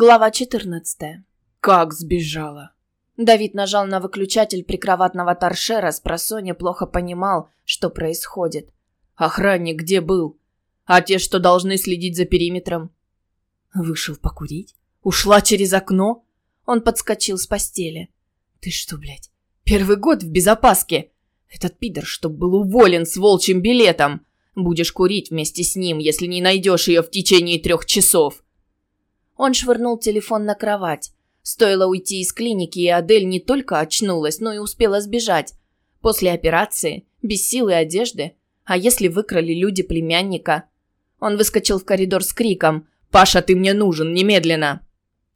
Глава 14. Как сбежала? Давид нажал на выключатель прикроватного торшера, с просонья плохо понимал, что происходит. Охранник где был? А те, что должны следить за периметром? Вышел покурить? Ушла через окно? Он подскочил с постели. Ты что, блядь, первый год в безопаске? Этот пидор, чтоб был уволен с волчьим билетом. Будешь курить вместе с ним, если не найдешь ее в течение трех часов. Он швырнул телефон на кровать. Стоило уйти из клиники, и Адель не только очнулась, но и успела сбежать. После операции, без силы одежды. А если выкрали люди племянника? Он выскочил в коридор с криком «Паша, ты мне нужен, немедленно!»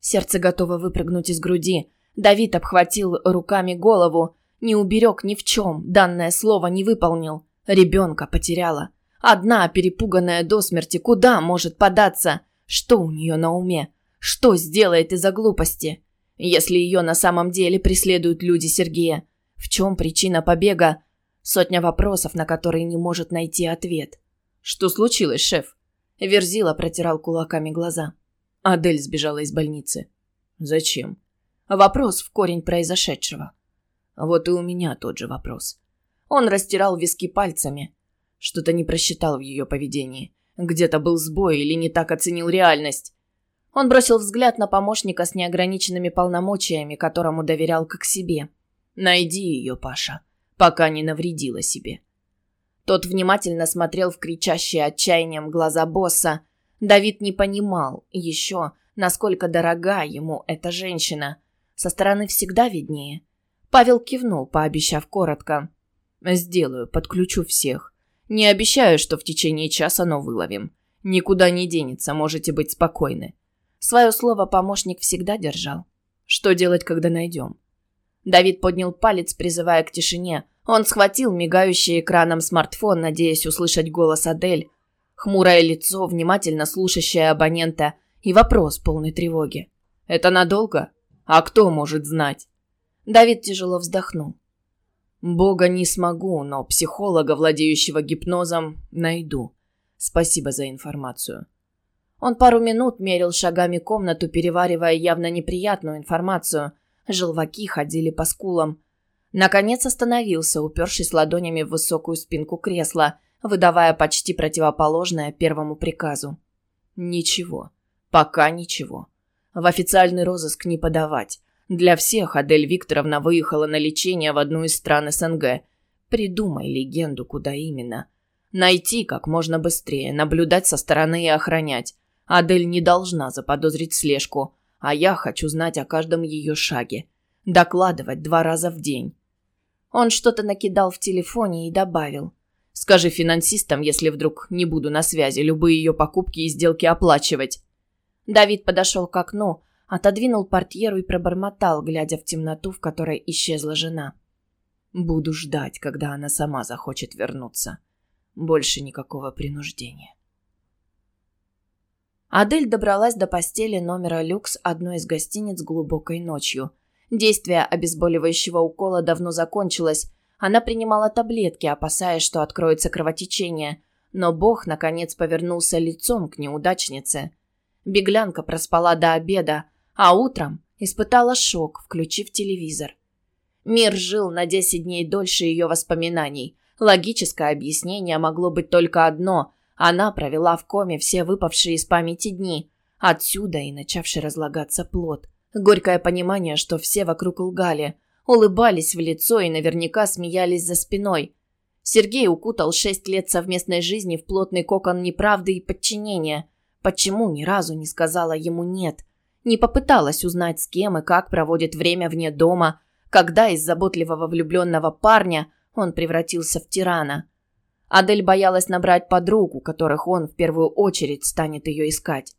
Сердце готово выпрыгнуть из груди. Давид обхватил руками голову. Не уберег ни в чем, данное слово не выполнил. Ребенка потеряла. Одна, перепуганная до смерти, куда может податься? Что у нее на уме? Что сделает из-за глупости? Если ее на самом деле преследуют люди Сергея? В чем причина побега? Сотня вопросов, на которые не может найти ответ. «Что случилось, шеф?» Верзила протирал кулаками глаза. Адель сбежала из больницы. «Зачем?» Вопрос в корень произошедшего. Вот и у меня тот же вопрос. Он растирал виски пальцами. Что-то не просчитал в ее поведении. Где-то был сбой или не так оценил реальность. Он бросил взгляд на помощника с неограниченными полномочиями, которому доверял как себе. «Найди ее, Паша, пока не навредила себе». Тот внимательно смотрел в кричащие отчаянием глаза босса. Давид не понимал еще, насколько дорога ему эта женщина. Со стороны всегда виднее. Павел кивнул, пообещав коротко. «Сделаю, подключу всех. Не обещаю, что в течение часа, но выловим. Никуда не денется, можете быть спокойны. Свое слово помощник всегда держал. Что делать, когда найдем? Давид поднял палец, призывая к тишине. Он схватил мигающий экраном смартфон, надеясь услышать голос Адель. Хмурое лицо, внимательно слушающее абонента, и вопрос полной тревоги. «Это надолго? А кто может знать?» Давид тяжело вздохнул. Бога не смогу, но психолога, владеющего гипнозом, найду. Спасибо за информацию. Он пару минут мерил шагами комнату, переваривая явно неприятную информацию. Желваки ходили по скулам. Наконец остановился, упершись ладонями в высокую спинку кресла, выдавая почти противоположное первому приказу. Ничего. Пока ничего. В официальный розыск не подавать. Для всех Адель Викторовна выехала на лечение в одну из стран СНГ. Придумай легенду, куда именно. Найти как можно быстрее, наблюдать со стороны и охранять. Адель не должна заподозрить слежку, а я хочу знать о каждом ее шаге. Докладывать два раза в день. Он что-то накидал в телефоне и добавил. Скажи финансистам, если вдруг не буду на связи, любые ее покупки и сделки оплачивать. Давид подошел к окну, отодвинул портьеру и пробормотал, глядя в темноту, в которой исчезла жена. «Буду ждать, когда она сама захочет вернуться. Больше никакого принуждения». Адель добралась до постели номера «Люкс» одной из гостиниц глубокой ночью. Действие обезболивающего укола давно закончилось. Она принимала таблетки, опасаясь, что откроется кровотечение. Но Бог, наконец, повернулся лицом к неудачнице. Беглянка проспала до обеда, а утром испытала шок, включив телевизор. Мир жил на 10 дней дольше ее воспоминаний. Логическое объяснение могло быть только одно. Она провела в коме все выпавшие из памяти дни. Отсюда и начавший разлагаться плод. Горькое понимание, что все вокруг лгали. Улыбались в лицо и наверняка смеялись за спиной. Сергей укутал шесть лет совместной жизни в плотный кокон неправды и подчинения. Почему ни разу не сказала ему «нет»? Не попыталась узнать, с кем и как проводит время вне дома, когда из заботливого влюбленного парня он превратился в тирана. Адель боялась набрать подругу, которых он в первую очередь станет ее искать.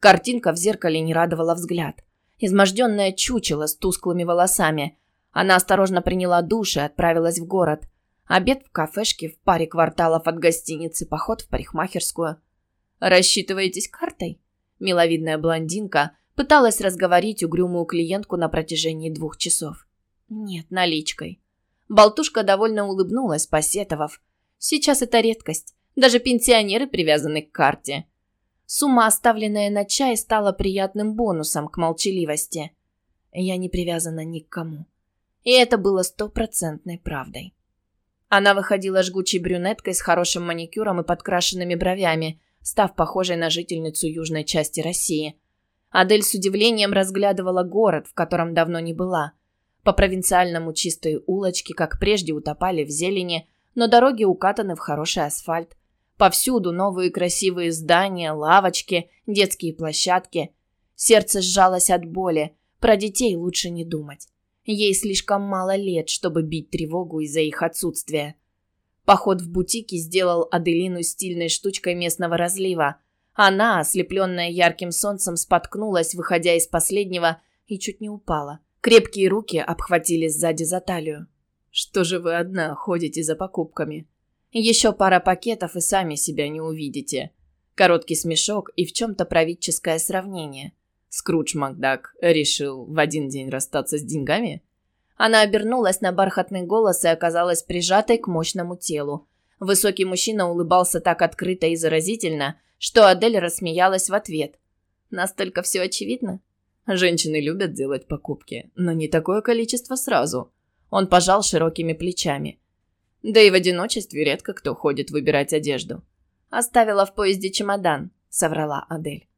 Картинка в зеркале не радовала взгляд. Изможденное чучело с тусклыми волосами. Она осторожно приняла душ и отправилась в город. Обед в кафешке в паре кварталов от гостиницы, поход в парикмахерскую. «Рассчитываетесь картой?» Миловидная блондинка Пыталась разговорить угрюмую клиентку на протяжении двух часов. Нет, наличкой. Болтушка довольно улыбнулась, посетовав. Сейчас это редкость. Даже пенсионеры привязаны к карте. Сумма, оставленная на чай, стала приятным бонусом к молчаливости. Я не привязана ни к кому. И это было стопроцентной правдой. Она выходила жгучей брюнеткой с хорошим маникюром и подкрашенными бровями, став похожей на жительницу южной части России. Адель с удивлением разглядывала город, в котором давно не была. По провинциальному чистые улочки, как прежде, утопали в зелени, но дороги укатаны в хороший асфальт. Повсюду новые красивые здания, лавочки, детские площадки. Сердце сжалось от боли. Про детей лучше не думать. Ей слишком мало лет, чтобы бить тревогу из-за их отсутствия. Поход в бутики сделал Аделину стильной штучкой местного разлива. Она, ослепленная ярким солнцем, споткнулась, выходя из последнего, и чуть не упала. Крепкие руки обхватили сзади за талию. «Что же вы одна ходите за покупками?» Еще пара пакетов и сами себя не увидите. Короткий смешок и в чем-то правительское сравнение. Скрудж Макдак решил в один день расстаться с деньгами? Она обернулась на бархатный голос и оказалась прижатой к мощному телу. Высокий мужчина улыбался так открыто и заразительно, что Адель рассмеялась в ответ. Настолько все очевидно. Женщины любят делать покупки, но не такое количество сразу. Он пожал широкими плечами. Да и в одиночестве редко кто ходит выбирать одежду. «Оставила в поезде чемодан», — соврала Адель.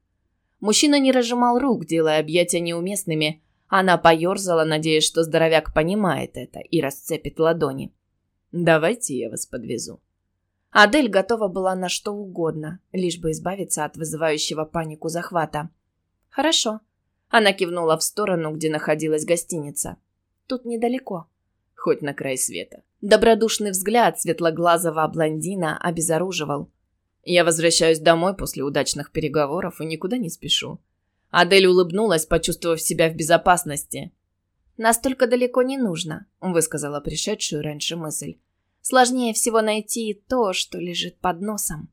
Мужчина не разжимал рук, делая объятия неуместными. Она поерзала, надеясь, что здоровяк понимает это и расцепит ладони. «Давайте я вас подвезу». Адель готова была на что угодно, лишь бы избавиться от вызывающего панику захвата. «Хорошо». Она кивнула в сторону, где находилась гостиница. «Тут недалеко» хоть на край света. Добродушный взгляд светлоглазого блондина обезоруживал. Я возвращаюсь домой после удачных переговоров и никуда не спешу. Адель улыбнулась, почувствовав себя в безопасности. «Настолько далеко не нужно», — высказала пришедшую раньше мысль. «Сложнее всего найти то, что лежит под носом».